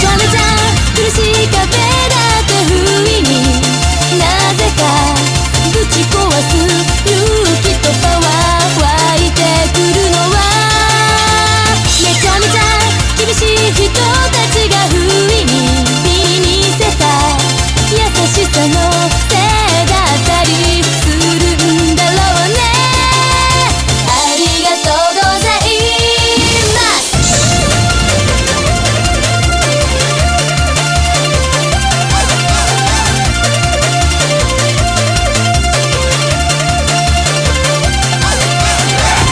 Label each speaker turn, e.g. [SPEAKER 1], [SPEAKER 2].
[SPEAKER 1] れゃ苦しい壁。